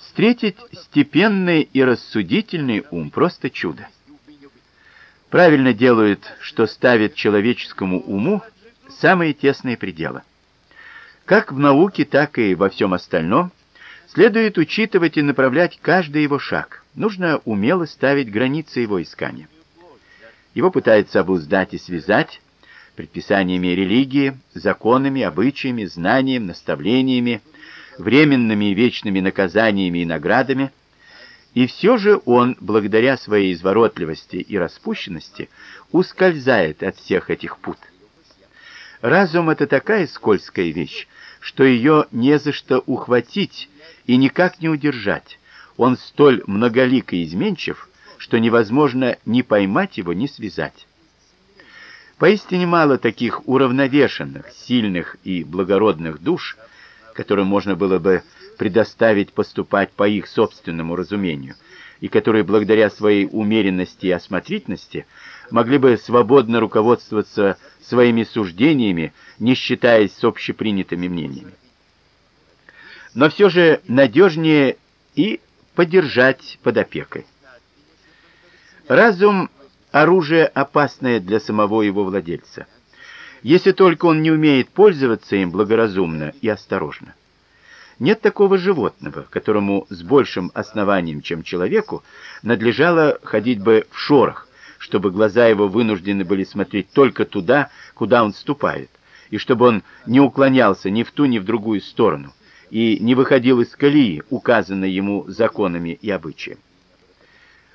Встретить степенный и рассудительный ум просто чудо. Правильно делают, что ставят человеческому уму самые тесные пределы. Как в науке, так и во всем остальном следует учитывать и направлять каждый его шаг. Нужно умело ставить границы его искания. Его пытаются обуздать и связать предписаниями религии, законами, обычаями, знанием, наставлениями, временными и вечными наказаниями и наградами. И все же он, благодаря своей изворотливости и распущенности, ускользает от всех этих пут. Разум это такая скользкая вещь, что ее не за что ухватить и никак не удержать. Он столь многолик и изменчив, что невозможно ни поймать его, ни связать. Поистине мало таких уравновешенных, сильных и благородных душ, которым можно было бы предоставить поступать по их собственному разумению, и которые благодаря своей умеренности и осмотрительности могли бы свободно руководствоваться своими суждениями, не считаясь с общепринятыми мнениями. Но все же надежнее и подержать под опекой. Разум оружие опасное для самого его владельца, если только он не умеет пользоваться им благоразумно и осторожно. Нет такого животного, которому с большим основанием, чем человеку, надлежало ходить бы в шорах, чтобы глаза его вынуждены были смотреть только туда, куда он ступает, и чтобы он не уклонялся ни в ту, ни в другую сторону, и не выходил из колеи, указанной ему законами и обычаями.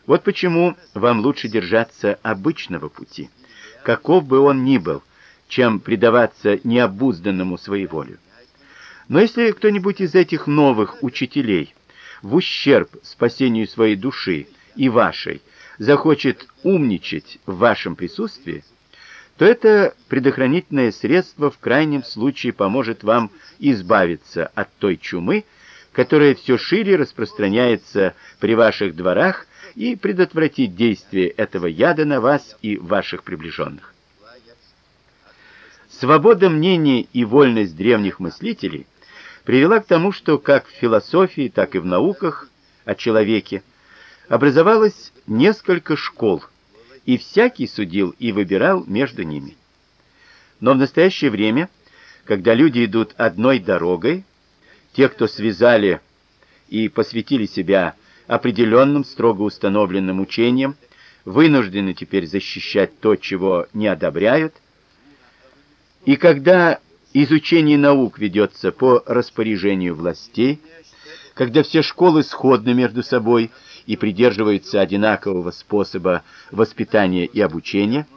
Вот почему вам лучше держаться обычного пути, каков бы он ни был, чем предаваться необузданному своеволию. Но если кто-нибудь из этих новых учителей в ущерб спасению своей души и вашей захочет умничать в вашем присутствии, то это предохранительное средство в крайнем случае поможет вам избавиться от той чумы, которая все шире распространяется при ваших дворах и предотвратить действие этого яда на вас и ваших приближенных. Свобода мнений и вольность древних мыслителей привела к тому, что как в философии, так и в науках о человеке образовалось несколько школ, и всякий судил и выбирал между ними. Но в настоящее время, когда люди идут одной дорогой, те, кто связали и посвятили себя определенным строго установленным учениям, вынуждены теперь защищать то, чего не одобряют. И когда изучение наук ведется по распоряжению властей, когда все школы сходны между собой и придерживаются одинакового способа воспитания и обучения,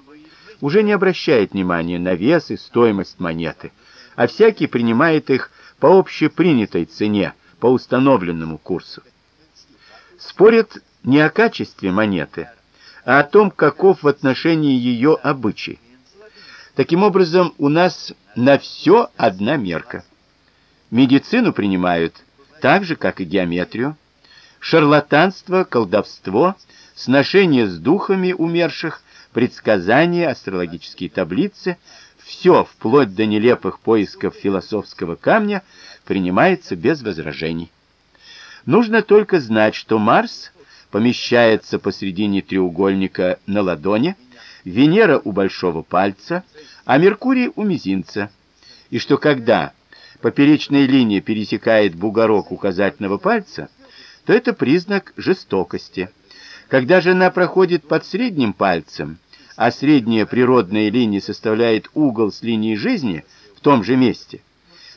уже не обращает внимания на вес и стоимость монеты, а всякий принимает их по общепринятой цене, по установленному курсу спорят не о качестве монеты, а о том, каков в отношении ее обычай. Таким образом, у нас на все одна мерка. Медицину принимают так же, как и геометрию. Шарлатанство, колдовство, сношение с духами умерших, предсказания, астрологические таблицы все, вплоть до нелепых поисков философского камня, принимается без возражений. Нужно только знать, что Марс помещается посредине треугольника на ладони, Венера у большого пальца, а Меркурий у мизинца. И что когда поперечная линия пересекает бугорок указательного пальца, то это признак жестокости. Когда же она проходит под средним пальцем, а средняя природная линия составляет угол с линией жизни в том же месте,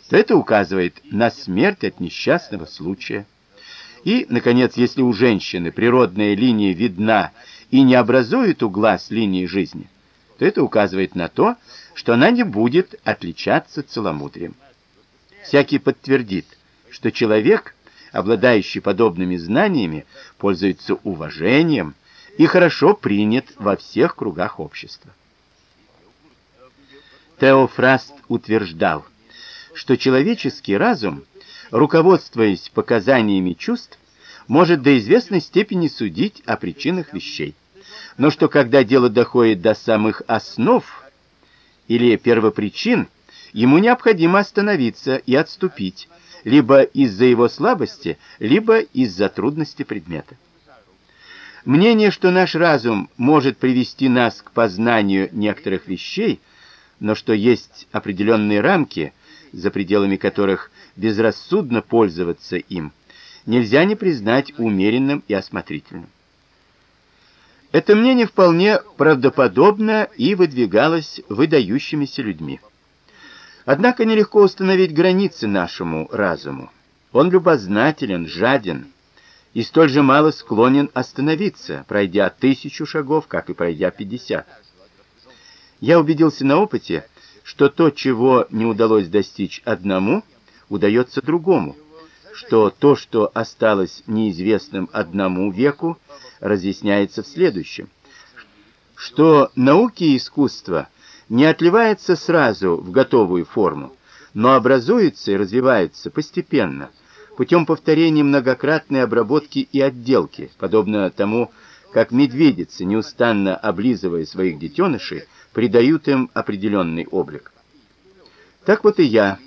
то это указывает на смерть от несчастного случая. И, наконец, если у женщины природная линия видна и не образует угла с линией жизни, то это указывает на то, что она не будет отличаться целомудрием. Всякий подтвердит, что человек, обладающий подобными знаниями, пользуется уважением и хорошо принят во всех кругах общества. Теофраст утверждал, что человеческий разум – руководствуясь показаниями чувств, может до известной степени судить о причинах вещей. Но что когда дело доходит до самых основ или первопричин, ему необходимо остановиться и отступить, либо из-за его слабости, либо из-за трудности предмета. Мнение, что наш разум может привести нас к познанию некоторых вещей, но что есть определенные рамки, за пределами которых безрассудно пользоваться им, нельзя не признать умеренным и осмотрительным. Это мнение вполне правдоподобно и выдвигалось выдающимися людьми. Однако нелегко установить границы нашему разуму. Он любознателен, жаден и столь же мало склонен остановиться, пройдя тысячу шагов, как и пройдя пятьдесят. Я убедился на опыте, что то, чего не удалось достичь одному, удается другому, что то, что осталось неизвестным одному веку, разъясняется в следующем, что науки и искусство не отливается сразу в готовую форму, но образуется и развивается постепенно, путем повторения многократной обработки и отделки, подобно тому, как медведицы, неустанно облизывая своих детенышей, придают им определенный облик. Так вот и я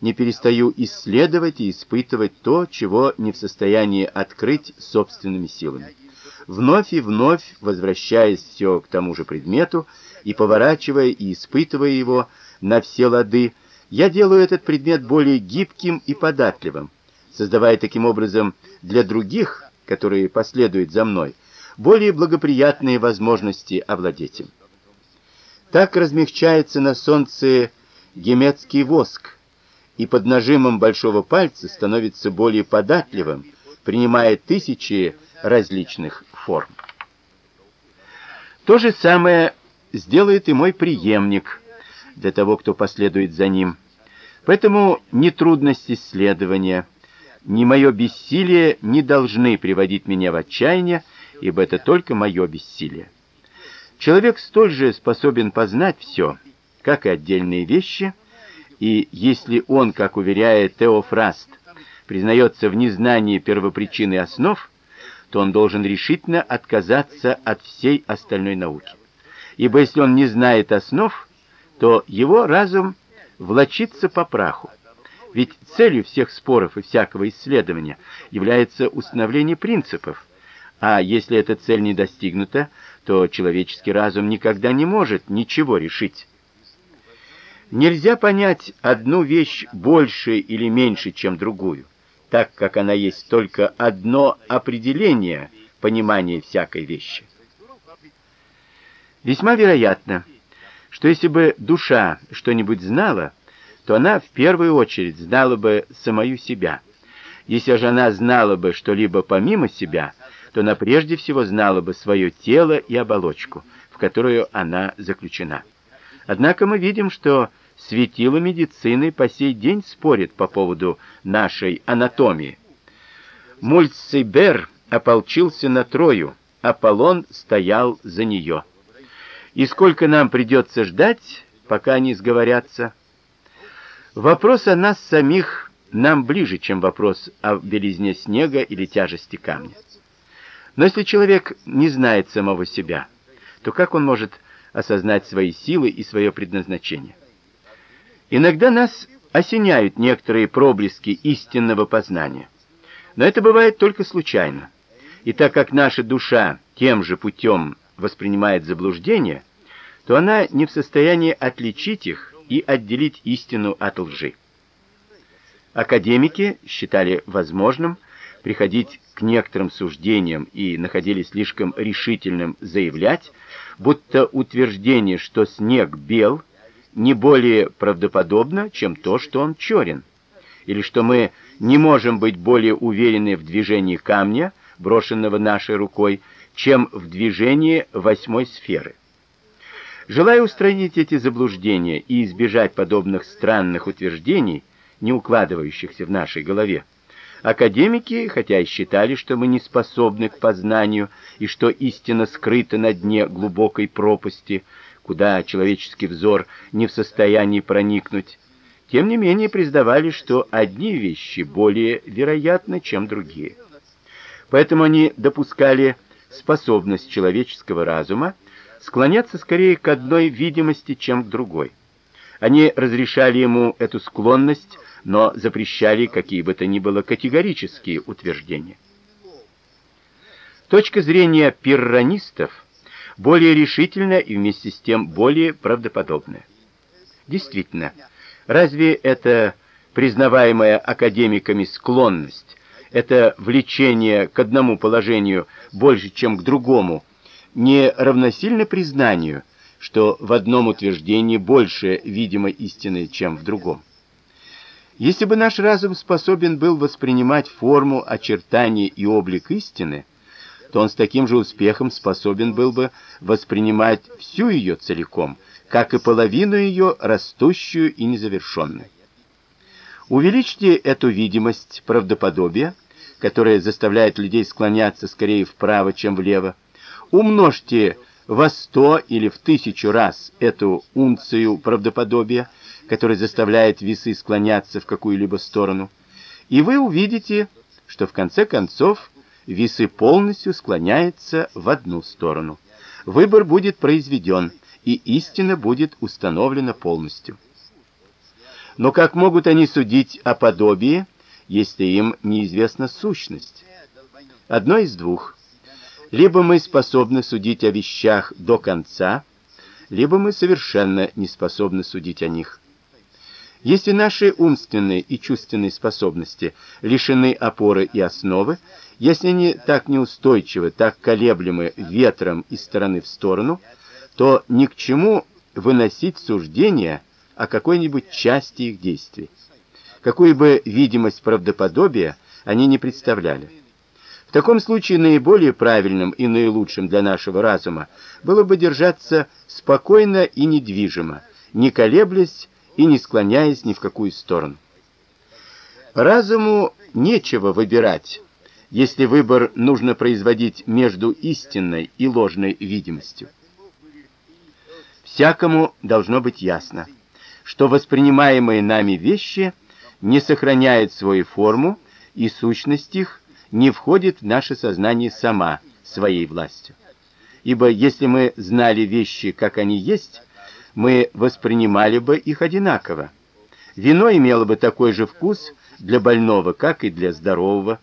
не перестаю исследовать и испытывать то, чего не в состоянии открыть собственными силами вновь и вновь возвращаясь все к тому же предмету и поворачивая и испытывая его на все лады, я делаю этот предмет более гибким и податливым, создавая таким образом для других, которые последуют за мной, более благоприятные возможности овладеть им. Так размягчается на солнце геметский воск, и под нажимом большого пальца становится более податливым, принимая тысячи различных форм. То же самое сделает и мой преемник для того, кто последует за ним. Поэтому ни трудность исследования, ни мое бессилие не должны приводить меня в отчаяние, ибо это только мое бессилие. Человек столь же способен познать все, как и отдельные вещи, и если он, как уверяет Теофраст, признается в незнании первопричины основ, то он должен решительно отказаться от всей остальной науки. Ибо если он не знает основ, то его разум влачится по праху. Ведь целью всех споров и всякого исследования является установление принципов. А если эта цель не достигнута, то человеческий разум никогда не может ничего решить. Нельзя понять одну вещь больше или меньше, чем другую так как она есть только одно определение понимания всякой вещи. Весьма вероятно, что если бы душа что-нибудь знала, то она в первую очередь знала бы самую себя. Если же она знала бы что-либо помимо себя, то она прежде всего знала бы свое тело и оболочку, в которую она заключена. Однако мы видим, что светило медицины по сей день спорит по поводу нашей анатомии. Мульцибер ополчился на Трою, Аполлон стоял за нее. И сколько нам придется ждать, пока они сговорятся? Вопрос о нас самих нам ближе, чем вопрос о белизне снега или тяжести камня. Но если человек не знает самого себя, то как он может осознать свои силы и свое предназначение? Иногда нас осеняют некоторые проблески истинного познания. Но это бывает только случайно. И так как наша душа тем же путем воспринимает заблуждения, то она не в состоянии отличить их и отделить истину от лжи. Академики считали возможным приходить к некоторым суждениям и находили слишком решительным заявлять, будто утверждение, что снег бел, не более правдоподобно, чем то, что он черен, или что мы не можем быть более уверены в движении камня, брошенного нашей рукой, чем в движении восьмой сферы. Желая устранить эти заблуждения и избежать подобных странных утверждений, не укладывающихся в нашей голове, академики, хотя и считали, что мы не способны к познанию и что истина скрыта на дне глубокой пропасти, куда человеческий взор не в состоянии проникнуть, тем не менее признавали, что одни вещи более вероятны, чем другие. Поэтому они допускали способность человеческого разума склоняться скорее к одной видимости, чем к другой. Они разрешали ему эту склонность но запрещали какие бы то ни было категорические утверждения. Точка зрения пирранистов более решительная и вместе с тем более правдоподобная. Действительно, разве это признаваемая академиками склонность, это влечение к одному положению больше, чем к другому, не равносильно признанию, что в одном утверждении больше видимой истины, чем в другом? Если бы наш разум способен был воспринимать форму, очертания и облик истины, то он с таким же успехом способен был бы воспринимать всю ее целиком, как и половину ее растущую и незавершенную. Увеличьте эту видимость правдоподобия, которая заставляет людей склоняться скорее вправо, чем влево. Умножьте во сто или в тысячу раз эту унцию правдоподобия, которая заставляет весы склоняться в какую-либо сторону, и вы увидите, что в конце концов весы полностью склоняются в одну сторону. Выбор будет произведен, и истина будет установлена полностью. Но как могут они судить о подобии, если им неизвестна сущность? Одно из двух. Либо мы способны судить о вещах до конца, либо мы совершенно не способны судить о них. Если наши умственные и чувственные способности лишены опоры и основы, если они так неустойчивы, так колеблемы ветром из стороны в сторону, то ни к чему выносить суждения о какой-нибудь части их действий. Какую бы видимость правдоподобия они не представляли. В таком случае наиболее правильным и наилучшим для нашего разума было бы держаться спокойно и недвижимо, не колеблясь и не склоняясь ни в какую сторону. Разуму нечего выбирать, если выбор нужно производить между истинной и ложной видимостью. Всякому должно быть ясно, что воспринимаемые нами вещи не сохраняют свою форму, и сущность их не входит в наше сознание сама своей властью. Ибо если мы знали вещи, как они есть, мы воспринимали бы их одинаково. Вино имело бы такой же вкус для больного, как и для здорового.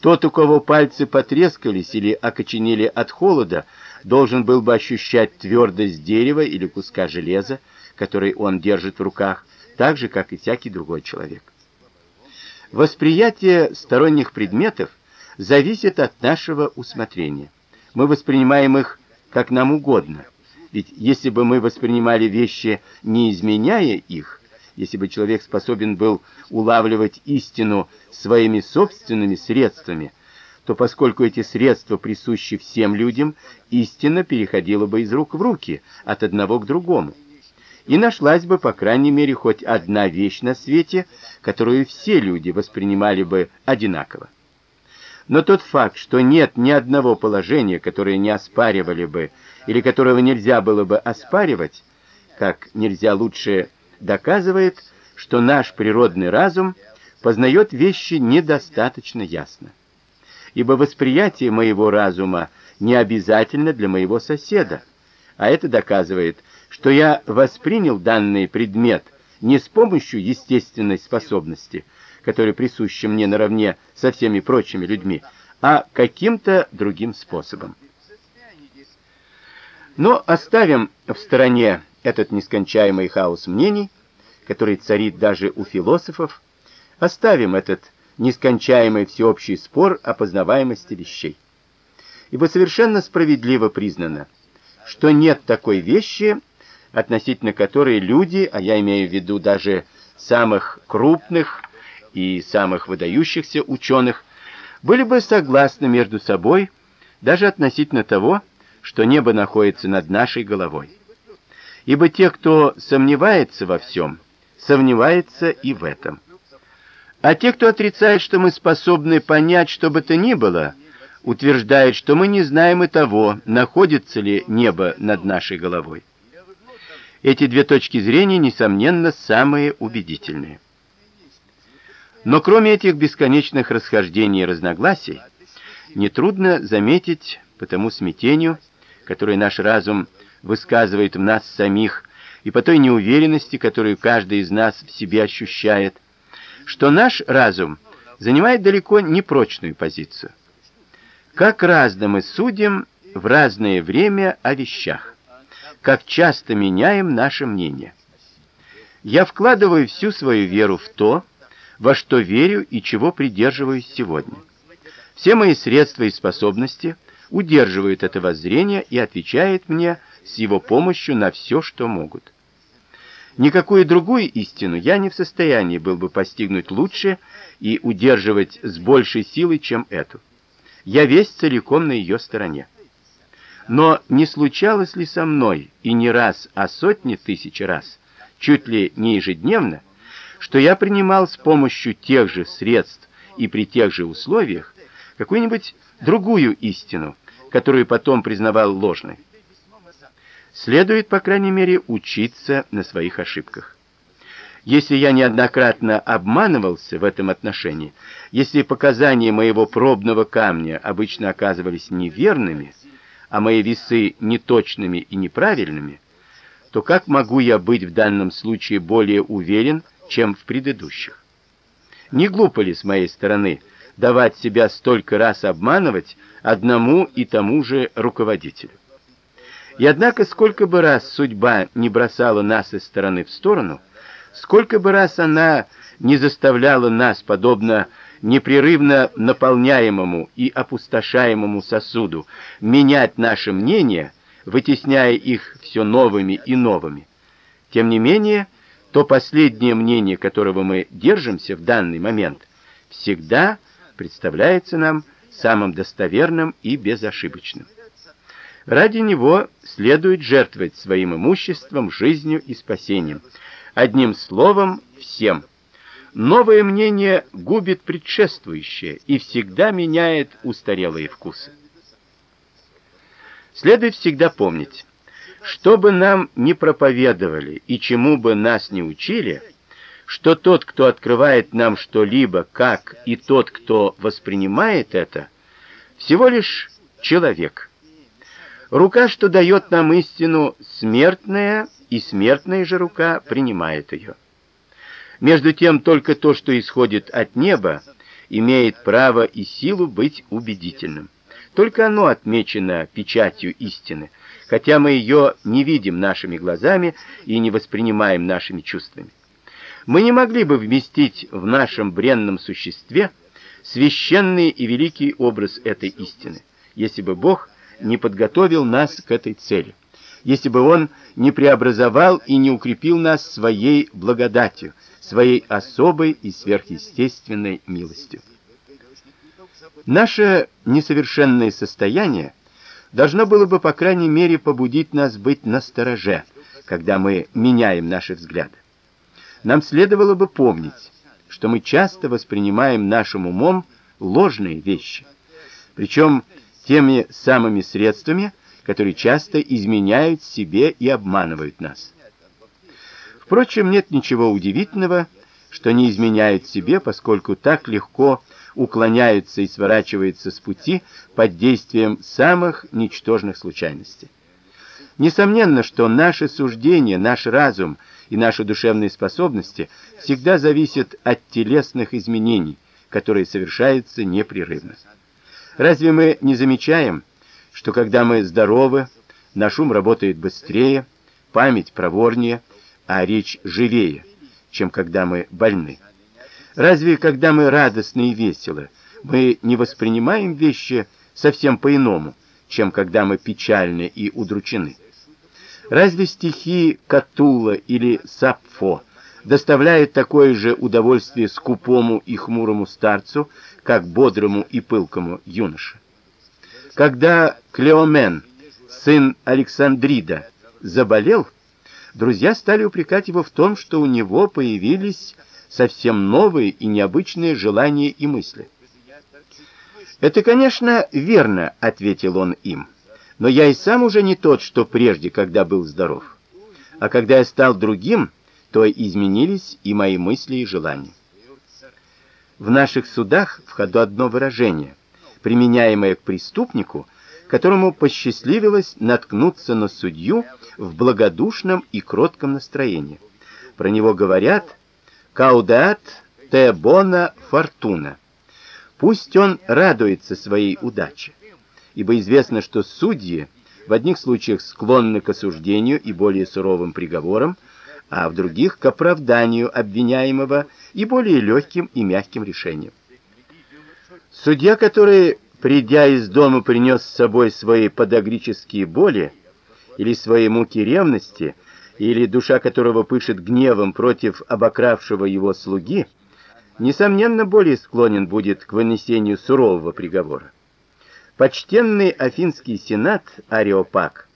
Тот, у кого пальцы потрескались или окоченели от холода, должен был бы ощущать твердость дерева или куска железа, который он держит в руках, так же как и всякий другой человек. Восприятие сторонних предметов зависит от нашего усмотрения. Мы воспринимаем их как нам угодно. Ведь если бы мы воспринимали вещи, не изменяя их, если бы человек способен был улавливать истину своими собственными средствами, то поскольку эти средства присущи всем людям, истина переходила бы из рук в руки, от одного к другому. И нашлась бы, по крайней мере, хоть одна вещь на свете, которую все люди воспринимали бы одинаково. Но тот факт, что нет ни одного положения, которое не оспаривали бы или которого нельзя было бы оспаривать, как нельзя лучше доказывает, что наш природный разум познает вещи недостаточно ясно. Ибо восприятие моего разума не обязательно для моего соседа, а это доказывает, что я воспринял данный предмет не с помощью естественной способности, которая присуща мне наравне со всеми прочими людьми, а каким-то другим способом. Но оставим в стороне этот нескончаемый хаос мнений, который царит даже у философов, оставим этот нескончаемый всеобщий спор о познаваемости вещей. Ибо совершенно справедливо признано, что нет такой вещи, относительно которой люди, а я имею в виду даже самых крупных и самых выдающихся ученых, были бы согласны между собой даже относительно того, что небо находится над нашей головой. Ибо те, кто сомневается во всем, сомневается и в этом. А те, кто отрицает, что мы способны понять что бы то ни было, утверждают, что мы не знаем и того, находится ли небо над нашей головой. Эти две точки зрения несомненно самые убедительные. Но кроме этих бесконечных расхождений и разногласий, нетрудно заметить по тому смятению, которое наш разум высказывает в нас самих, и по той неуверенности, которую каждый из нас в себе ощущает, что наш разум занимает далеко не прочную позицию. Как разно мы судим в разное время о вещах. Как часто меняем наше мнение. Я вкладываю всю свою веру в то, во что верю и чего придерживаюсь сегодня. Все мои средства и способности удерживают это воззрение и отвечают мне с его помощью на все, что могут. Никакую другую истину я не в состоянии был бы постигнуть лучше и удерживать с большей силой, чем эту. Я весь целиком на ее стороне. Но не случалось ли со мной и не раз, а сотни тысяч раз, чуть ли не ежедневно, что я принимал с помощью тех же средств и при тех же условиях какую-нибудь другую истину, которую потом признавал ложной. Следует, по крайней мере, учиться на своих ошибках. Если я неоднократно обманывался в этом отношении, если показания моего пробного камня обычно оказывались неверными, а мои весы неточными и неправильными, то как могу я быть в данном случае более уверен, чем в предыдущих? Не глупо ли с моей стороны давать себя столько раз обманывать одному и тому же руководителю? И однако сколько бы раз судьба не бросала нас из стороны в сторону, сколько бы раз она не заставляла нас подобно непрерывно наполняемому и опустошаемому сосуду менять наше мнение, вытесняя их все новыми и новыми. Тем не менее, то последнее мнение, которого мы держимся в данный момент, всегда представляется нам самым достоверным и безошибочным. Ради него следует жертвовать своим имуществом, жизнью и спасением. Одним словом, всем. Новое мнение губит предшествующее и всегда меняет устарелые вкусы. Следует всегда помнить, что бы нам ни проповедовали и чему бы нас ни учили, что тот, кто открывает нам что-либо, как и тот, кто воспринимает это, всего лишь человек. Рука, что дает нам истину, смертная, и смертная же рука принимает ее. Между тем, только то, что исходит от неба, имеет право и силу быть убедительным. Только оно отмечено печатью истины, хотя мы ее не видим нашими глазами и не воспринимаем нашими чувствами. Мы не могли бы вместить в нашем бренном существе священный и великий образ этой истины, если бы Бог не подготовил нас к этой цели, если бы он не преобразовал и не укрепил нас своей благодатью, своей особой и сверхъестественной милостью. Наше несовершенное состояние должно было бы по крайней мере побудить нас быть настороже, когда мы меняем наши взгляды. Нам следовало бы помнить, что мы часто воспринимаем нашим умом ложные вещи. Причем теми самыми средствами, которые часто изменяют себе и обманывают нас. Впрочем, нет ничего удивительного, что не изменяют себе, поскольку так легко уклоняются и сворачиваются с пути под действием самых ничтожных случайностей. Несомненно, что наше суждение, наш разум и наши душевные способности всегда зависят от телесных изменений, которые совершаются непрерывно. Разве мы не замечаем, что когда мы здоровы, наш ум работает быстрее, память проворнее, а речь живее, чем когда мы больны? Разве когда мы радостны и веселы, мы не воспринимаем вещи совсем по-иному, чем когда мы печальны и удручены? Разве стихи Катула или Сапфо доставляют такое же удовольствие скупому и хмурому старцу, как бодрому и пылкому юноше. Когда Клеомен, сын Александрида, заболел, друзья стали упрекать его в том, что у него появились совсем новые и необычные желания и мысли. Это, конечно, верно, ответил он им. Но я и сам уже не тот, что прежде, когда был здоров. А когда я стал другим, то изменились и мои мысли и желания. В наших судах в ходу одно выражение, применяемое к преступнику, которому посчастливилось наткнуться на судью в благодушном и кротком настроении. Про него говорят: "Каудат Те бона фортуна. Пусть он радуется своей удаче, ибо известно, что судьи в одних случаях склонны к осуждению и более суровым приговорам, а в других к оправданию обвиняемого и более легким и мягким решениям. Судья, который, придя из дома, принес с собой свои подагрические боли или свои муки ревности, или душа которого пышет гневом против обокравшего его слуги, несомненно, более склонен будет к вынесению сурового приговора. Почтенный Афинский сенат Ареопаг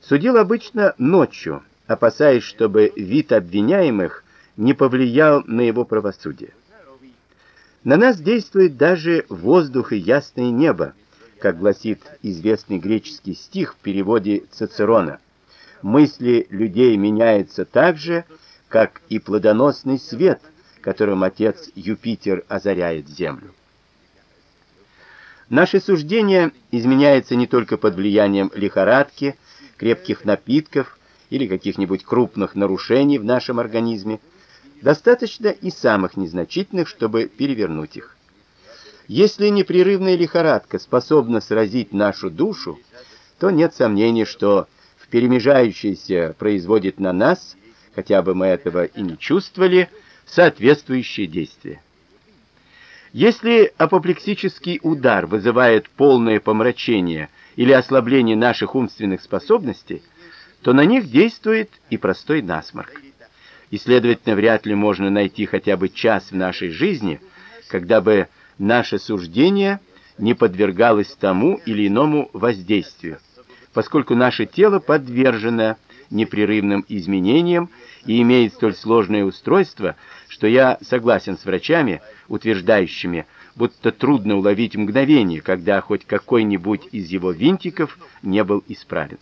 судил обычно ночью, опасаясь, чтобы вид обвиняемых не повлиял на его правосудие. На нас действует даже воздух и ясное небо, как гласит известный греческий стих в переводе Цицерона. Мысли людей меняются так же, как и плодоносный свет, которым отец Юпитер озаряет землю. Наше суждение изменяется не только под влиянием лихорадки, крепких напитков или каких-нибудь крупных нарушений в нашем организме, достаточно и самых незначительных, чтобы перевернуть их. Если непрерывная лихорадка способна сразить нашу душу, то нет сомнений, что в перемежающейся производит на нас, хотя бы мы этого и не чувствовали, соответствующие действия. Если апоплексический удар вызывает полное помрачение или ослабление наших умственных способностей, то на них действует и простой насморк. И следовательно, вряд ли можно найти хотя бы час в нашей жизни, когда бы наше суждение не подвергалось тому или иному воздействию, поскольку наше тело подвержено непрерывным изменениям и имеет столь сложное устройство, что я согласен с врачами, утверждающими, будто трудно уловить мгновение, когда хоть какой-нибудь из его винтиков не был исправен.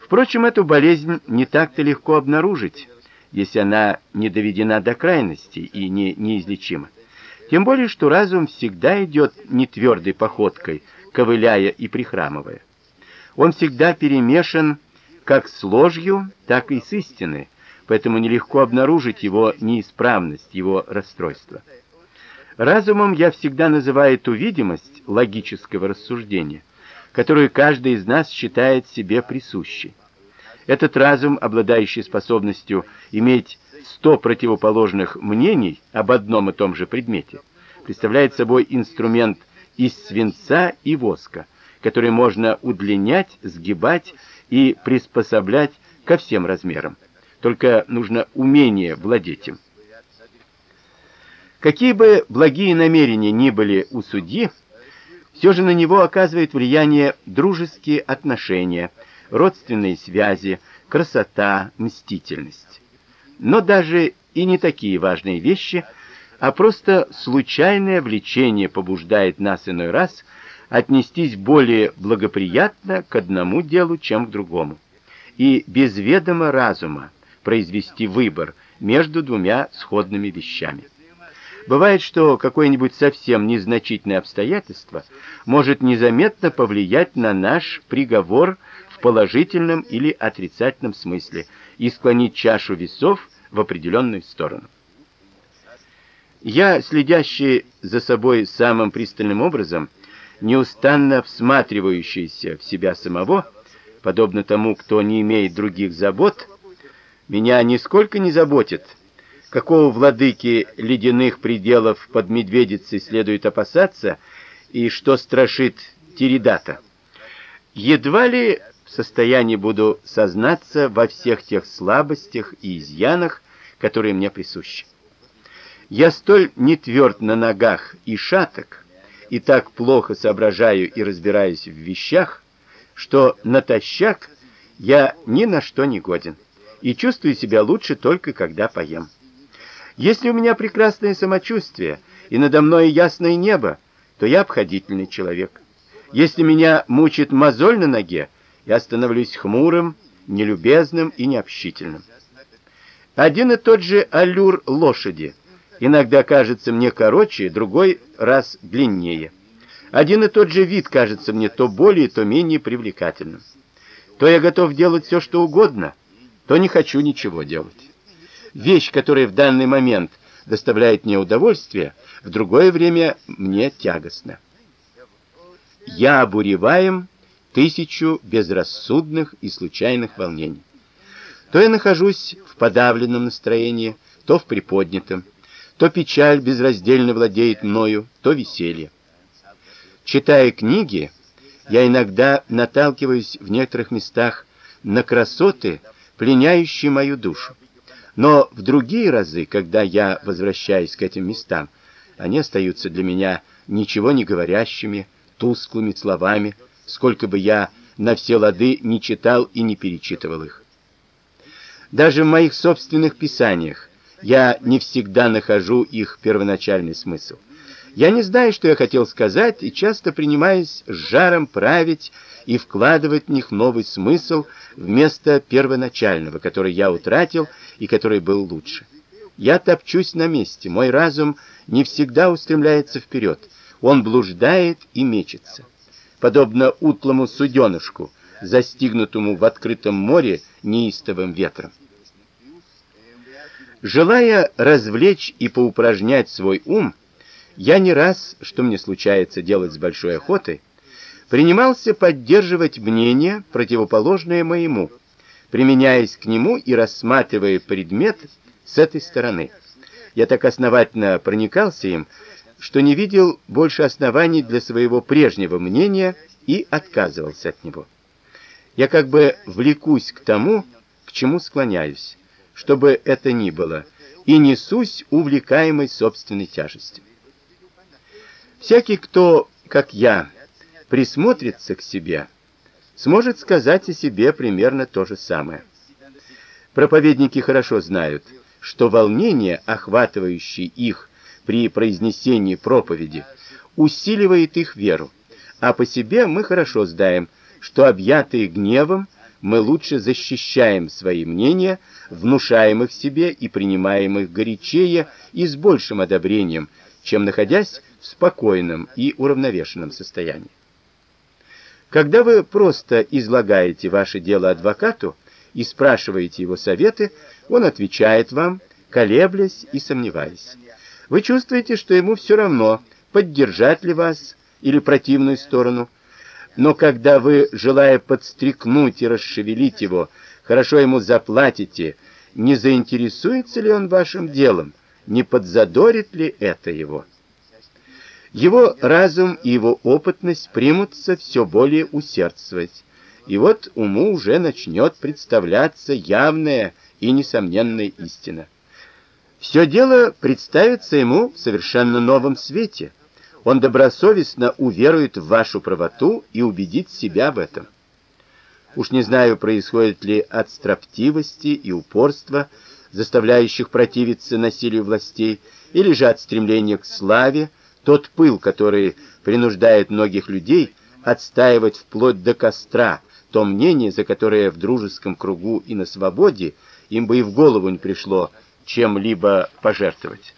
Впрочем, эту болезнь не так-то легко обнаружить, если она не доведена до крайности и не неизлечима. Тем более, что разум всегда идет не твердой походкой, ковыляя и прихрамывая. Он всегда перемешан как с ложью, так и с истиной, поэтому нелегко обнаружить его неисправность, его расстройство. Разумом я всегда называю ту видимость логического рассуждения, которую каждый из нас считает себе присущей. Этот разум, обладающий способностью иметь сто противоположных мнений об одном и том же предмете, представляет собой инструмент из свинца и воска, который можно удлинять, сгибать и приспособлять ко всем размерам. Только нужно умение владеть им. Какие бы благие намерения ни были у судьи, все же на него оказывает влияние дружеские отношения, родственные связи, красота, мстительность. Но даже и не такие важные вещи, а просто случайное влечение побуждает нас иной раз отнестись более благоприятно к одному делу, чем к другому, и без ведома разума произвести выбор между двумя сходными вещами. Бывает, что какое-нибудь совсем незначительное обстоятельство может незаметно повлиять на наш приговор в положительном или отрицательном смысле и склонить чашу весов в определенную сторону. Я, следящий за собой самым пристальным образом, неустанно всматривающийся в себя самого, подобно тому, кто не имеет других забот, меня нисколько не заботит, какого владыки ледяных пределов под Медведицей следует опасаться и что страшит Тиридата. Едва ли в состоянии буду сознаться во всех тех слабостях и изъянах, которые мне присущи. Я столь не тверд на ногах и шаток, и так плохо соображаю и разбираюсь в вещах, что натощак я ни на что не годен и чувствую себя лучше только когда поем. Если у меня прекрасное самочувствие и надо мной ясное небо, то я обходительный человек. Если меня мучит мозоль на ноге, я становлюсь хмурым, нелюбезным и необщительным. Один и тот же аллюр лошади иногда кажется мне короче, другой раз длиннее. Один и тот же вид кажется мне то более, то менее привлекательным. То я готов делать все, что угодно, то не хочу ничего делать. Вещь, которая в данный момент доставляет мне удовольствие, в другое время мне тягостно. Я обуреваем тысячу безрассудных и случайных волнений. То я нахожусь в подавленном настроении, то в приподнятом, то печаль безраздельно владеет мною, то веселье. Читая книги, я иногда наталкиваюсь в некоторых местах на красоты, пленяющие мою душу. Но в другие разы, когда я возвращаюсь к этим местам, они остаются для меня ничего не говорящими, тусклыми словами, сколько бы я на все лады не читал и не перечитывал их. Даже в моих собственных писаниях я не всегда нахожу их первоначальный смысл. Я не знаю, что я хотел сказать, и часто принимаюсь с жаром править и вкладывать в них новый смысл вместо первоначального, который я утратил и который был лучше. Я топчусь на месте, мой разум не всегда устремляется вперед, он блуждает и мечется. Подобно утлому суденышку, застигнутому в открытом море неистовым ветром. Желая развлечь и поупражнять свой ум, я не раз, что мне случается делать с большой охотой, принимался поддерживать мнение, противоположное моему, применяясь к нему и рассматривая предмет с этой стороны. Я так основательно проникался им, что не видел больше оснований для своего прежнего мнения и отказывался от него. Я как бы влекусь к тому, к чему склоняюсь что бы это ни было, и несусь увлекаемой собственной тяжестью. Всякий, кто, как я, присмотрится к себе, сможет сказать о себе примерно то же самое. Проповедники хорошо знают, что волнение, охватывающее их при произнесении проповеди, усиливает их веру, а по себе мы хорошо знаем, что объятые гневом мы лучше защищаем свои мнения, внушаем их себе и принимаем их горячее и с большим одобрением, чем находясь в спокойном и уравновешенном состоянии. Когда вы просто излагаете ваше дело адвокату и спрашиваете его советы, он отвечает вам, колеблясь и сомневаясь. Вы чувствуете, что ему все равно, поддержать ли вас или противную сторону, но когда вы, желая подстрекнуть и расшевелить его, хорошо ему заплатите, не заинтересуется ли он вашим делом, не подзадорит ли это его? Его разум и его опытность примутся все более усердствовать. И вот уму уже начнет представляться явная и несомненная истина. Все дело представится ему в совершенно новом свете он добросовестно уверует в вашу правоту и убедит себя в этом. Уж не знаю, происходит ли от строптивости и упорства, заставляющих противиться насилию властей, или же от стремления к славе, тот пыл, который принуждает многих людей отстаивать вплоть до костра то мнение, за которое в дружеском кругу и на свободе им бы и в голову не пришло чем-либо пожертвовать.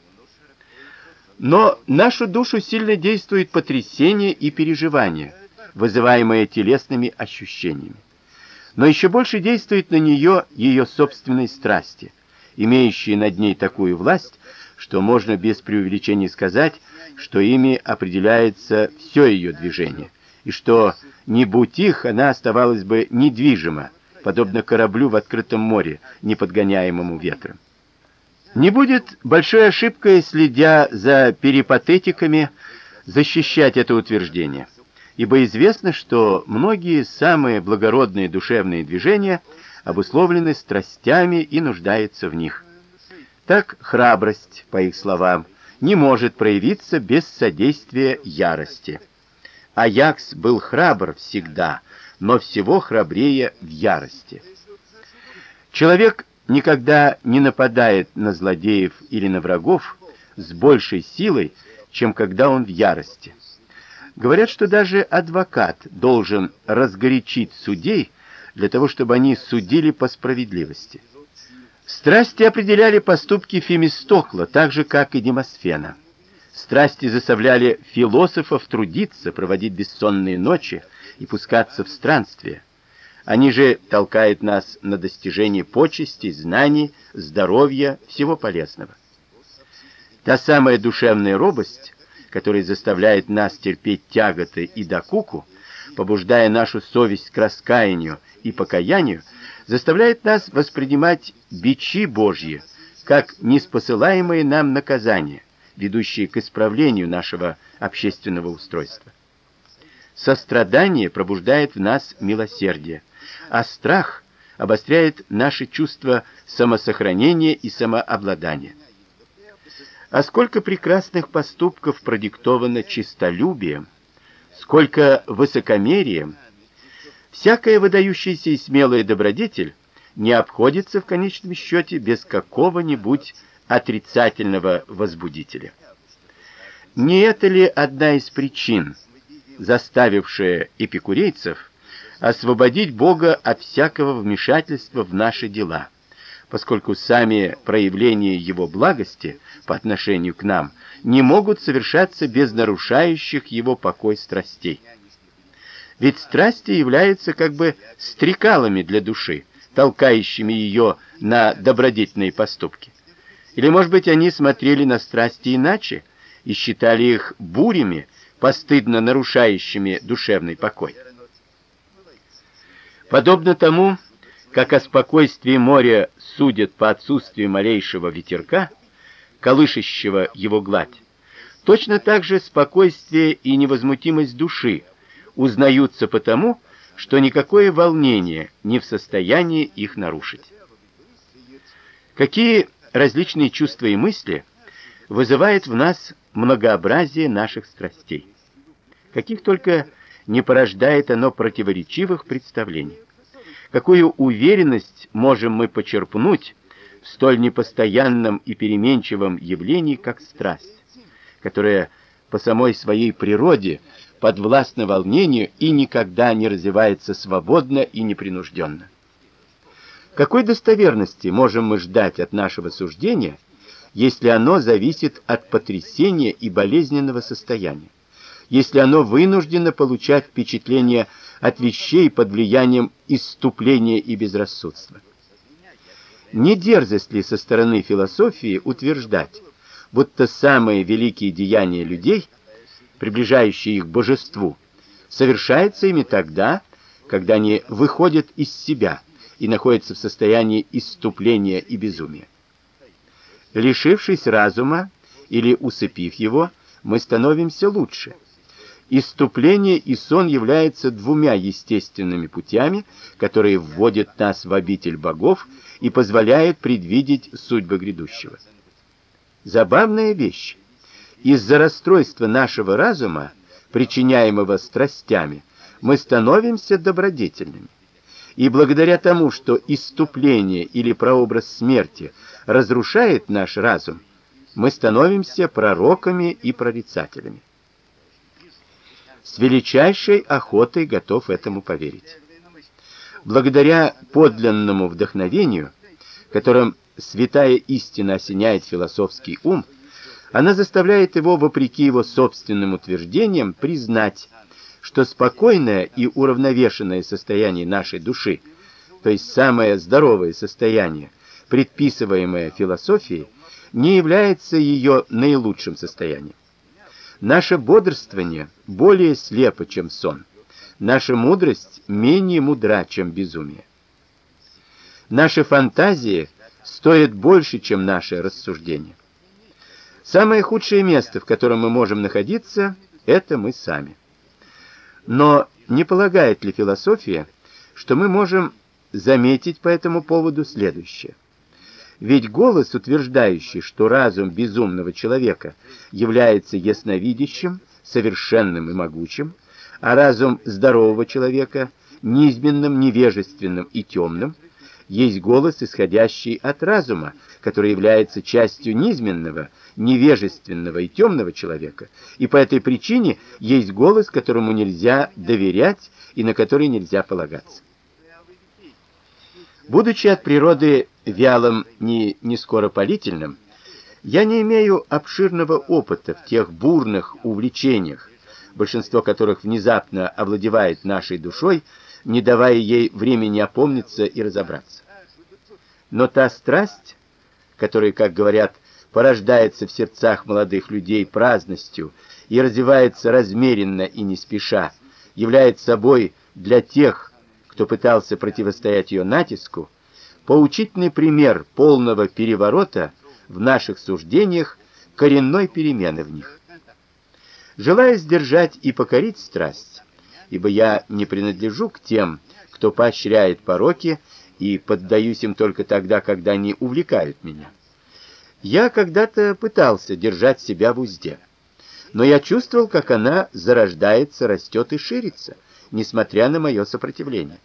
Но нашу душу сильно действует потрясение и переживание, вызываемые телесными ощущениями. Но еще больше действует на нее ее собственные страсти, имеющие над ней такую власть, что можно без преувеличения сказать, что ими определяется все ее движение, и что не будь их, она оставалась бы недвижима, подобно кораблю в открытом море, не подгоняемому ветром. Не будет большой ошибкой, следя за перипатетиками, защищать это утверждение, ибо известно, что многие самые благородные душевные движения обусловлены страстями и нуждаются в них. Так храбрость, по их словам, не может проявиться без содействия ярости. Аякс был храбр всегда, но всего храбрее в ярости. Человек никогда не нападает на злодеев или на врагов с большей силой, чем когда он в ярости. Говорят, что даже адвокат должен разгорячить судей для того, чтобы они судили по справедливости. Страсти определяли поступки Фемистокла, так же как и Демосфена. Страсти заставляли философов трудиться, проводить бессонные ночи и пускаться в странствия. Они же толкают нас на достижение почестей, знаний, здоровья, всего полезного. Та самая душевная робость, которая заставляет нас терпеть тяготы и докуку, побуждая нашу совесть к раскаянию и покаянию, заставляет нас воспринимать бичи Божьи как неспосылаемые нам наказания, ведущие к исправлению нашего общественного устройства. Сострадание пробуждает в нас милосердие, а страх обостряет наши чувства самосохранения и самообладания. А сколько прекрасных поступков продиктовано честолюбием, сколько высокомерием, всякая выдающаяся и смелая добродетель не обходится в конечном счете без какого-нибудь отрицательного возбудителя. Не это ли одна из причин, заставившая эпикурейцев освободить Бога от всякого вмешательства в наши дела, поскольку сами проявления его благости по отношению к нам не могут совершаться без нарушающих его покой страстей. Ведь страсти являются как бы стрекалами для души, толкающими ее на добродетельные поступки. Или, может быть, они смотрели на страсти иначе и считали их бурями, постыдно нарушающими душевный покой. Подобно тому, как о спокойствии моря судят по отсутствию малейшего ветерка, колышащего его гладь, точно так же спокойствие и невозмутимость души узнаются потому, что никакое волнение не в состоянии их нарушить. Какие различные чувства и мысли вызывает в нас многообразие наших страстей. Каких только не порождает оно противоречивых представлений. Какую уверенность можем мы почерпнуть в столь непостоянном и переменчивом явлении, как страсть, которая по самой своей природе подвластна волнению и никогда не развивается свободно и непринужденно. Какой достоверности можем мы ждать от нашего суждения, если оно зависит от потрясения и болезненного состояния? Если оно вынуждено получать впечатление от вещей под влиянием исступления и безрассудства? Не дерзость ли со стороны философии утверждать, будто самые великие деяния людей, приближающие их к божеству, совершаются ими тогда, когда они выходят из себя – и находится в состоянии исступления и безумия. Лишившись разума или усыпив его, мы становимся лучше. Иступление и сон являются двумя естественными путями, которые вводят нас в обитель богов и позволяют предвидеть судьбы грядущего. Забавная вещь. Из-за расстройства нашего разума, причиняемого страстями, мы становимся добродетельными. И благодаря тому, что иступление или прообраз смерти разрушает наш разум, мы становимся пророками и прорицателями. С величайшей охотой готов этому поверить. Благодаря подлинному вдохновению, которым святая истина осеняет философский ум, она заставляет его, вопреки его собственным утверждениям, признать, что спокойное и уравновешенное состояние нашей души, то есть самое здоровое состояние, предписываемое философией, не является ее наилучшим состоянием. Наше бодрствование более слепо, чем сон. Наша мудрость менее мудра, чем безумие. Наши фантазии стоят больше, чем наши рассуждения. Самое худшее место, в котором мы можем находиться, это мы сами. Но не полагает ли философия, что мы можем заметить по этому поводу следующее? Ведь голос, утверждающий, что разум безумного человека является ясновидящим, совершенным и могучим, а разум здорового человека низменным, невежественным и темным, есть голос, исходящий от разума, который является частью низменного, невежественного и темного человека, и по этой причине есть голос, которому нельзя доверять и на который нельзя полагаться. Будучи от природы вялым, не не скоропалительным, я не имею обширного опыта в тех бурных увлечениях, большинство которых внезапно овладевает нашей душой, не давая ей времени опомниться и разобраться. Но та страсть, которая, как говорят, порождается в сердцах молодых людей праздностью и развивается размеренно и не спеша, является собой для тех, кто пытался противостоять ее натиску, поучительный пример полного переворота в наших суждениях, коренной перемены в них. Желая сдержать и покорить страсть, ибо я не принадлежу к тем, кто поощряет пороки и поддаюсь им только тогда, когда они увлекают меня. Я когда-то пытался держать себя в узде, но я чувствовал, как она зарождается, растет и ширится, несмотря на мое сопротивление.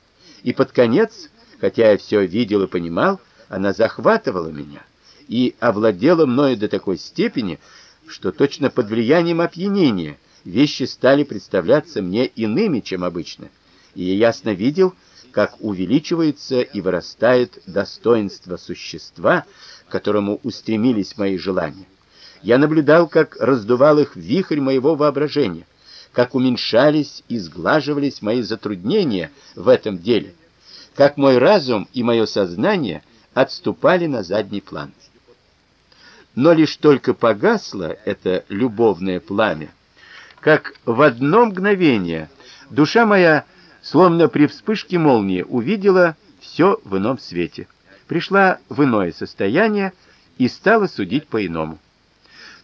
И под конец, хотя я все видел и понимал, она захватывала меня и овладела мною до такой степени, что точно под влиянием опьянения вещи стали представляться мне иными, чем обычно. И я ясно видел, как увеличивается и вырастает достоинство существа, к которому устремились мои желания. Я наблюдал, как раздувал их вихрь моего воображения, как уменьшались и сглаживались мои затруднения в этом деле, как мой разум и мое сознание отступали на задний план. Но лишь только погасло это любовное пламя, как в одно мгновение душа моя словно при вспышке молнии увидела все в ином свете. Пришла в иное состояние и стала судить по-иному.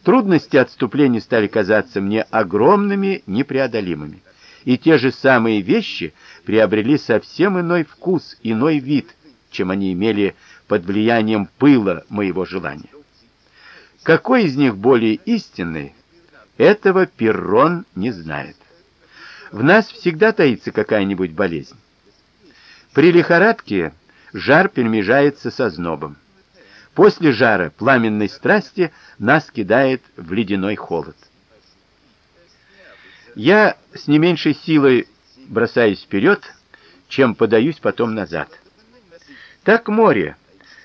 Трудности отступления стали казаться мне огромными, непреодолимыми. И те же самые вещи приобрели совсем иной вкус, иной вид, чем они имели под влиянием пыла моего желания. Какой из них более истинный, этого Перрон не знает. В нас всегда таится какая-нибудь болезнь. При лихорадке жар перемежается со знобом. После жара пламенной страсти нас кидает в ледяной холод. Я с не меньшей силой бросаюсь вперед, чем подаюсь потом назад. Так море,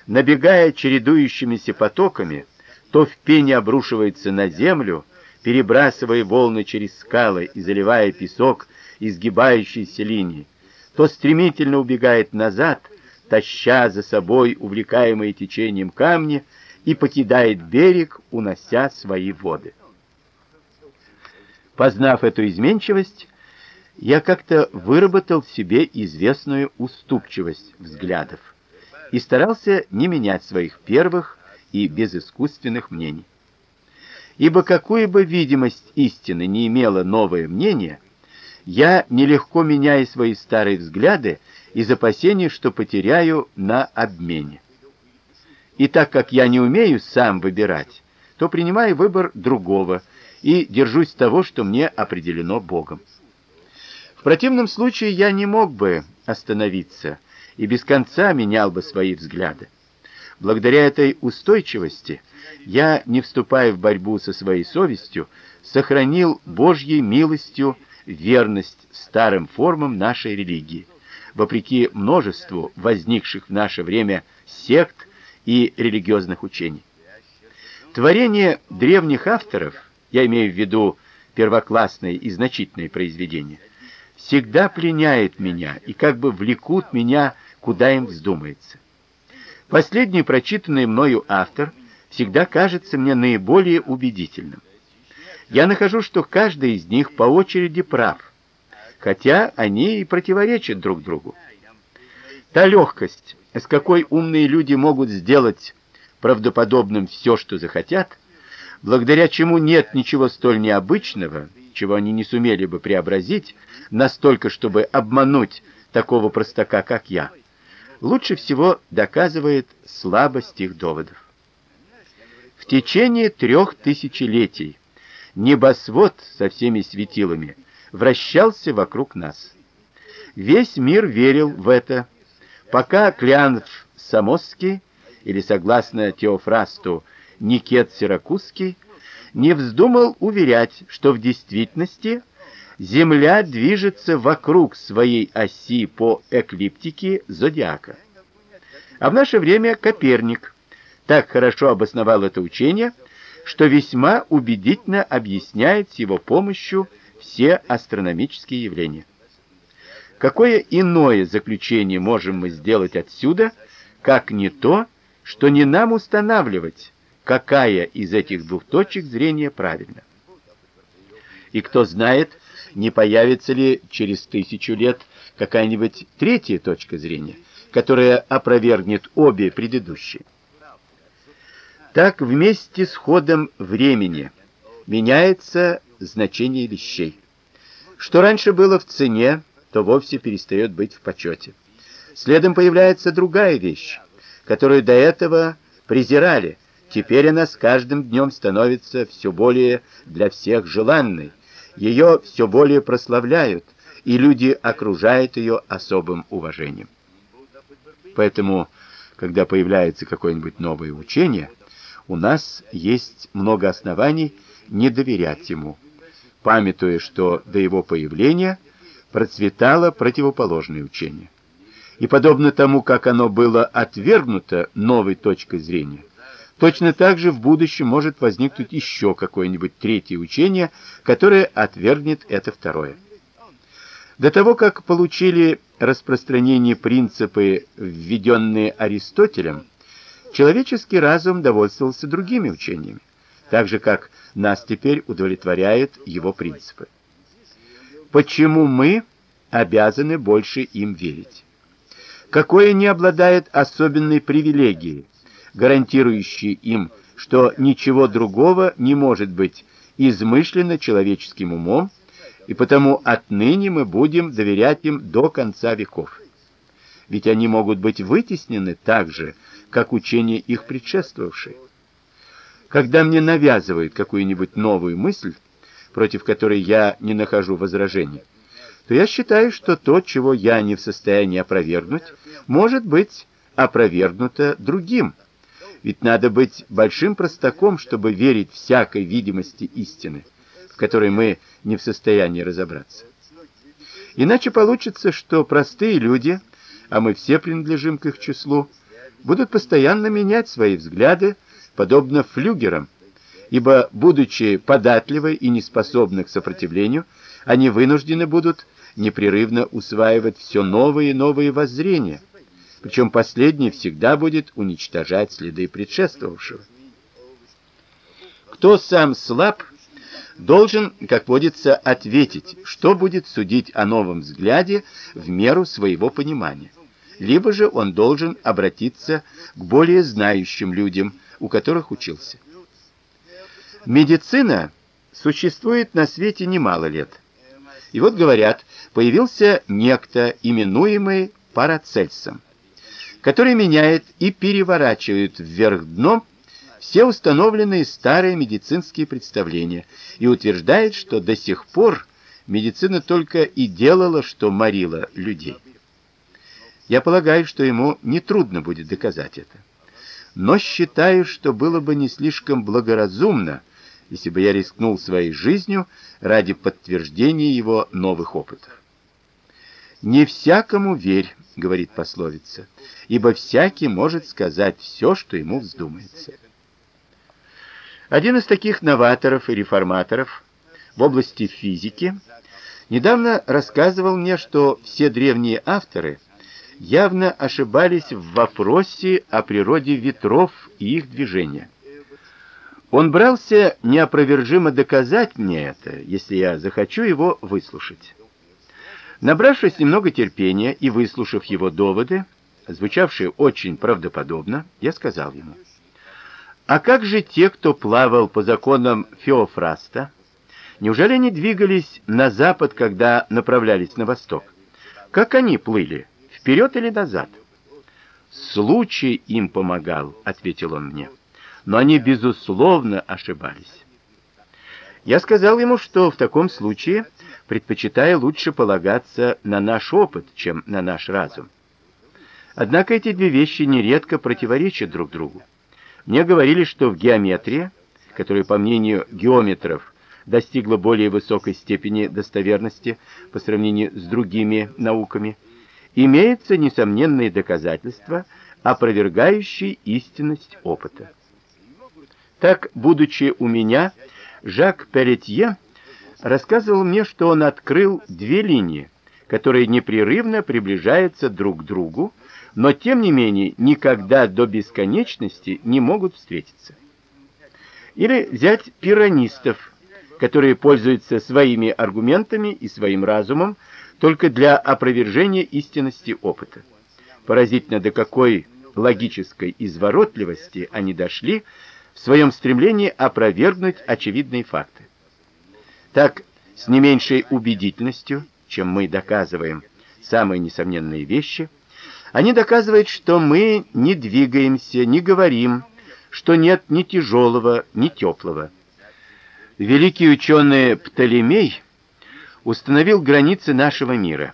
набегая чередующимися потоками, то в пене обрушивается на землю, перебрасывая волны через скалы и заливая песок изгибающейся линии, то стремительно убегает назад, таща за собой увлекаемые течением камни и покидает берег, унося свои воды. Познав эту изменчивость, я как-то выработал в себе известную уступчивость взглядов и старался не менять своих первых и безыскусственных мнений ибо какую бы видимость истины не имело новое мнение, я нелегко меняю свои старые взгляды из опасения, что потеряю на обмене. И так как я не умею сам выбирать, то принимаю выбор другого и держусь того, что мне определено Богом. В противном случае я не мог бы остановиться и без конца менял бы свои взгляды. Благодаря этой устойчивости я, не вступая в борьбу со своей совестью, сохранил Божьей милостью верность старым формам нашей религии, вопреки множеству возникших в наше время сект и религиозных учений. Творение древних авторов, я имею в виду первоклассные и значительные произведения, всегда пленяет меня и как бы влекут меня куда им вздумается. Последний прочитанный мною автор всегда кажется мне наиболее убедительным. Я нахожу, что каждый из них по очереди прав, хотя они и противоречат друг другу. Та легкость, с какой умные люди могут сделать правдоподобным все, что захотят, благодаря чему нет ничего столь необычного, чего они не сумели бы преобразить настолько, чтобы обмануть такого простака, как я, лучше всего доказывает слабость их доводов. Течение трех тысячелетий небосвод со всеми светилами вращался вокруг нас. Весь мир верил в это, пока Клеанф Самосский или согласно Теофрасту Никет Сиракузский не вздумал уверять, что в действительности Земля движется вокруг своей оси по эклиптике зодиака. А в наше время Коперник так хорошо обосновал это учение, что весьма убедительно объясняет с его помощью все астрономические явления. Какое иное заключение можем мы сделать отсюда, как не то, что не нам устанавливать, какая из этих двух точек зрения правильна. И кто знает, не появится ли через тысячу лет какая-нибудь третья точка зрения, которая опровергнет обе предыдущие. Так вместе с ходом времени меняется значение вещей. Что раньше было в цене, то вовсе перестает быть в почете. Следом появляется другая вещь, которую до этого презирали. Теперь она с каждым днем становится все более для всех желанной. Ее все более прославляют, и люди окружают ее особым уважением. Поэтому, когда появляется какое-нибудь новое учение, у нас есть много оснований не доверять ему, памятуя, что до его появления процветало противоположное учение. И подобно тому, как оно было отвергнуто новой точкой зрения, точно так же в будущем может возникнуть еще какое-нибудь третье учение, которое отвергнет это второе. До того, как получили распространение принципы, введенные Аристотелем, человеческий разум довольствовался другими учениями, так же как нас теперь удовлетворяют его принципы. Почему мы обязаны больше им верить? Какое не обладает особенной привилегией, гарантирующей им, что ничего другого не может быть измышлено человеческим умом, и потому отныне мы будем доверять им до конца веков. Ведь они могут быть вытеснены так же, как учения их предшествовавшие. Когда мне навязывают какую-нибудь новую мысль, против которой я не нахожу возражений, то я считаю, что то, чего я не в состоянии опровергнуть, может быть опровергнуто другим. Ведь надо быть большим простаком, чтобы верить всякой видимости истины, в которой мы не в состоянии разобраться. Иначе получится, что простые люди, а мы все принадлежим к их числу, будут постоянно менять свои взгляды, подобно флюгерам, ибо, будучи податливы и неспособны к сопротивлению, они вынуждены будут непрерывно усваивать все новые и новые воззрения, причем последнее всегда будет уничтожать следы предшествовавшего. Кто сам слаб, должен, как водится, ответить, что будет судить о новом взгляде в меру своего понимания. Либо же он должен обратиться к более знающим людям, у которых учился. Медицина существует на свете немало лет. И вот говорят, появился некто, именуемый Парацельсом, который меняет и переворачивает вверх дном все установленные старые медицинские представления и утверждает, что до сих пор медицина только и делала, что морила людей. Я полагаю, что ему не трудно будет доказать это но считаю, что было бы не слишком благоразумно, если бы я рискнул своей жизнью ради подтверждения его новых опытов. Не всякому верь, говорит пословица, ибо всякий может сказать все, что ему вздумается. Один из таких новаторов и реформаторов в области физики недавно рассказывал мне, что все древние авторы явно ошибались в вопросе о природе ветров и их движения. Он брался неопровержимо доказать мне это, если я захочу его выслушать. Набравшись немного терпения и выслушав его доводы, звучавшие очень правдоподобно, я сказал ему: "А как же те, кто плавал по законам Феофраста? Неужели они двигались на запад, когда направлялись на восток? Как они плыли?" Вперед или назад? Случай им помогал, ответил он мне. Но они безусловно ошибались. Я сказал ему, что в таком случае предпочитаю лучше полагаться на наш опыт, чем на наш разум. Однако эти две вещи нередко противоречат друг другу. Мне говорили, что в геометрии, которая, по мнению геометров, достигла более высокой степени достоверности по сравнению с другими науками, имеются несомненные доказательства, опровергающие истинность опыта. Так, будучи у меня, Жак Перетье рассказывал мне, что он открыл две линии, которые непрерывно приближаются друг к другу, но тем не менее никогда до бесконечности не могут встретиться. Или взять пиранистов, которые пользуются своими аргументами и своим разумом только для опровержения истинности опыта. Поразительно, до какой логической изворотливости они дошли в своем стремлении опровергнуть очевидные факты. Так, с не меньшей убедительностью, чем мы доказываем самые несомненные вещи, они доказывают, что мы не двигаемся, не говорим, что нет ни тяжелого, ни теплого. Великий ученый Птолемей установил границы нашего мира.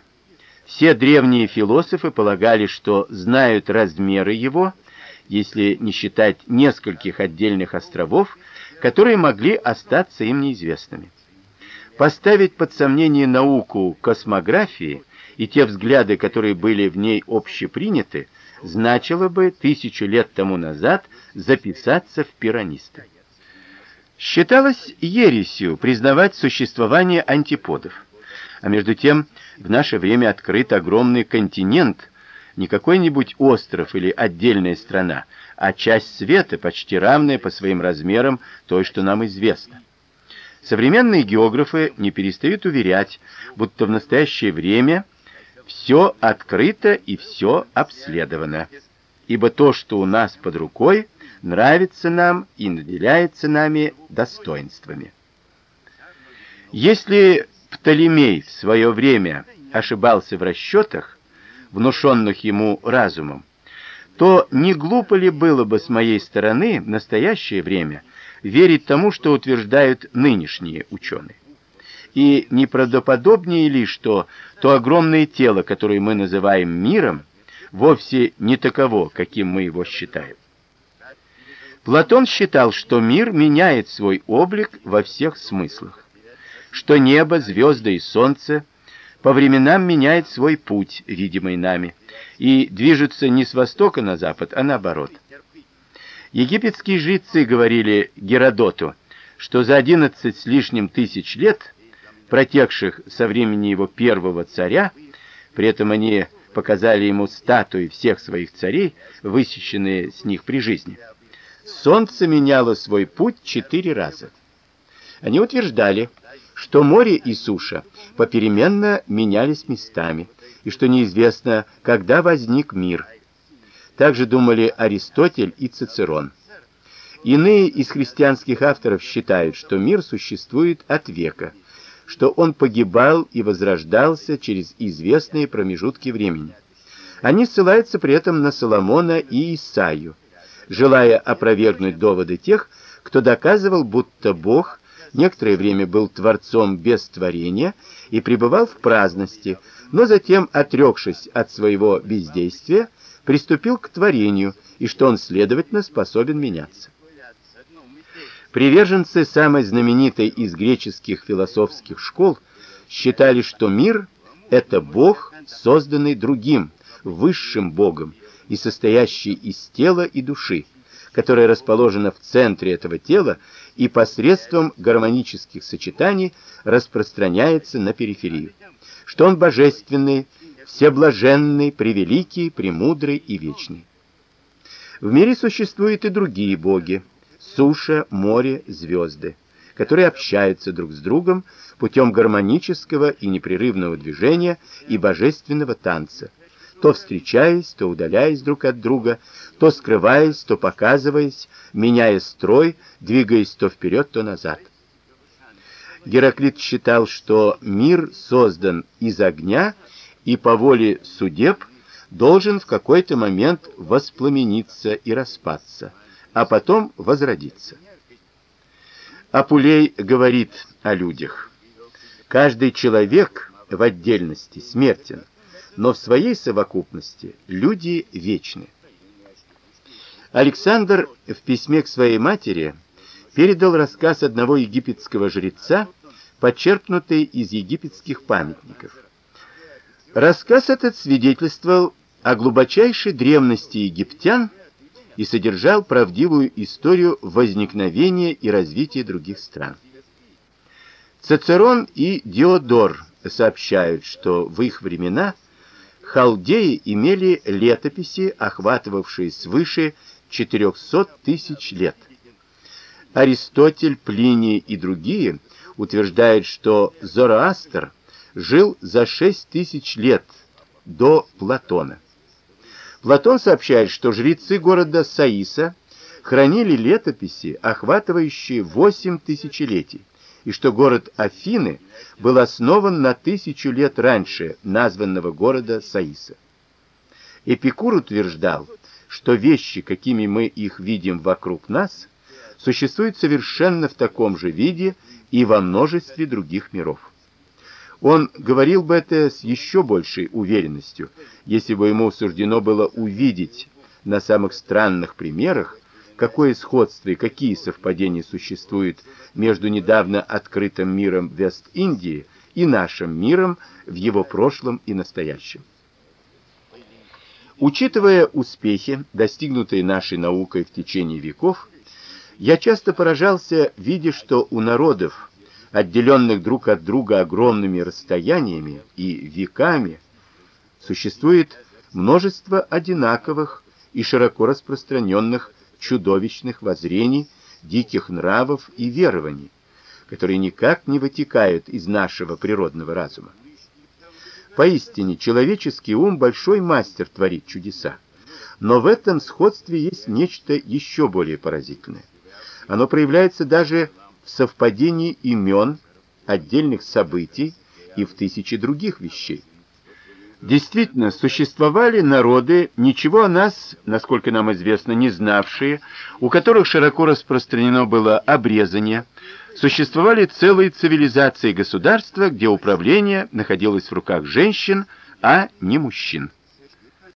Все древние философы полагали, что знают размеры его, если не считать нескольких отдельных островов, которые могли остаться им неизвестными. Поставить под сомнение науку космографии и те взгляды, которые были в ней общеприняты, значило бы тысячу лет тому назад записаться в пиранисты. Считалось ересью признавать существование антиподов. А между тем, в наше время открыт огромный континент, не какой-нибудь остров или отдельная страна, а часть света, почти равная по своим размерам той, что нам известно. Современные географы не перестают уверять, будто в настоящее время все открыто и все обследовано. Ибо то, что у нас под рукой, нравится нам и наделяется нами достоинствами. Если Птолемей в свое время ошибался в расчетах, внушенных ему разумом, то не глупо ли было бы с моей стороны в настоящее время верить тому, что утверждают нынешние ученые? И не правдоподобнее ли, что то огромное тело, которое мы называем миром, вовсе не таково, каким мы его считаем? Платон считал, что мир меняет свой облик во всех смыслах, что небо, звезды и солнце по временам меняет свой путь, видимый нами, и движется не с востока на запад, а наоборот. Египетские жрецы говорили Геродоту, что за 11 с лишним тысяч лет, протекших со времени его первого царя, при этом они показали ему статуи всех своих царей, высеченные с них при жизни, Солнце меняло свой путь четыре раза. Они утверждали, что море и суша попеременно менялись местами, и что неизвестно, когда возник мир. Также думали Аристотель и Цицерон. Иные из христианских авторов считают, что мир существует от века, что он погибал и возрождался через известные промежутки времени. Они ссылаются при этом на Соломона и Исаию желая опровергнуть доводы тех, кто доказывал, будто Бог некоторое время был творцом без творения и пребывал в праздности, но затем, отрекшись от своего бездействия, приступил к творению, и что он, следовательно, способен меняться. Приверженцы самой знаменитой из греческих философских школ считали, что мир это Бог, созданный другим, высшим Богом, и состоящий из тела и души, которая расположена в центре этого тела и посредством гармонических сочетаний распространяется на периферию. Что он божественный, всеблаженный, превеликий, премудрый и вечный. В мире существуют и другие боги: суша, море, звезды, которые общаются друг с другом путем гармонического и непрерывного движения и божественного танца то встречаясь, то удаляясь друг от друга, то скрываясь, то показываясь, меняя строй, двигаясь то вперед, то назад. Гераклит считал, что мир создан из огня и по воле судеб должен в какой-то момент воспламениться и распасться, а потом возродиться. Апулей говорит о людях. Каждый человек в отдельности смертен но в своей совокупности люди вечны. Александр в письме к своей матери передал рассказ одного египетского жреца, почерпнутый из египетских памятников. Рассказ этот свидетельствовал о глубочайшей древности египтян и содержал правдивую историю возникновения и развития других стран. Цицерон и Диодор сообщают, что в их времена халдеи имели летописи, охватывавшие свыше 400 тысяч лет. Аристотель, Плиний и другие утверждают, что Зороастр жил за шесть тысяч лет до Платона. Платон сообщает, что жрецы города Саиса хранили летописи, охватывающие восемь тысячелетий, и что город Афины был основан на тысячу лет раньше названного города Саиса. Эпикур утверждал, что вещи, какими мы их видим вокруг нас, существуют совершенно в таком же виде и во множестве других миров. Он говорил бы это с еще большей уверенностью, если бы ему суждено было увидеть на самых странных примерах, какое сходство и какие совпадения существуют между недавно открытым миром Вест-Индии и нашим миром в его прошлом и настоящем. Учитывая успехи, достигнутые нашей наукой в течение веков, я часто поражался, видя, что у народов, отделенных друг от друга огромными расстояниями и веками, существует множество одинаковых и широко распространенных чудовищных воззрений, диких нравов и верований, которые никак не вытекают из нашего природного разума. Поистине, человеческий ум большой мастер творить чудеса. Но в этом сходстве есть нечто еще более поразительное. Оно проявляется даже в совпадении имен, отдельных событий и в тысяче других вещей. Действительно, существовали народы, ничего о нас, насколько нам известно, не знавшие, у которых широко распространено было обрезание, существовали целые цивилизации и государства, где управление находилось в руках женщин, а не мужчин.